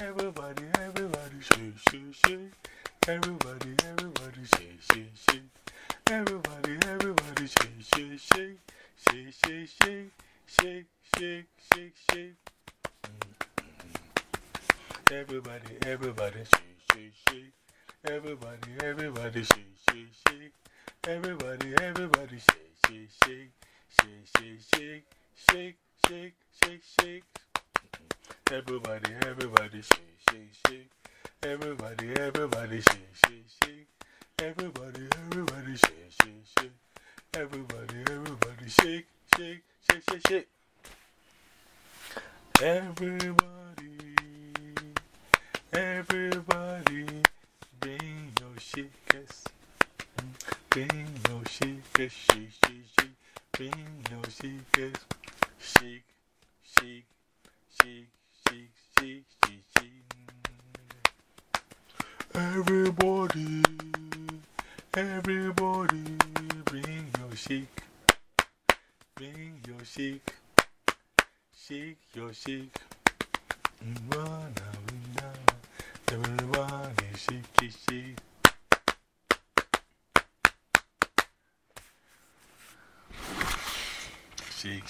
Everybody, everybody, shake, shake, shake. Everybody, everybody, shake, shake, shake. Everybody, everybody, shake, shake, shake. Shake, shake, shake. Shake, shake, shake, shake. Everybody, everybody, shake, shake, shake. Everybody, everybody, shake, shake, shake. Everybody, everybody, shake, shake, shake. Shake, shake, shake. Shake, shake, shake, shake. Everybody, everybody, shake, shake, shake. Everybody, everybody, shake, shake, shake. Everybody, everybody, shake, shake, shake. Everybody, everybody, shake, shake, shake, shake, shake. Everybody, everybody, bring your shakers. Bring your shakers, shake, shake, shake. Bring your shakers. Shake, shake, shake. Everybody, everybody, bring your shake. Bring your shake. Shake your shake. Everybody, shake it, shake. Shake,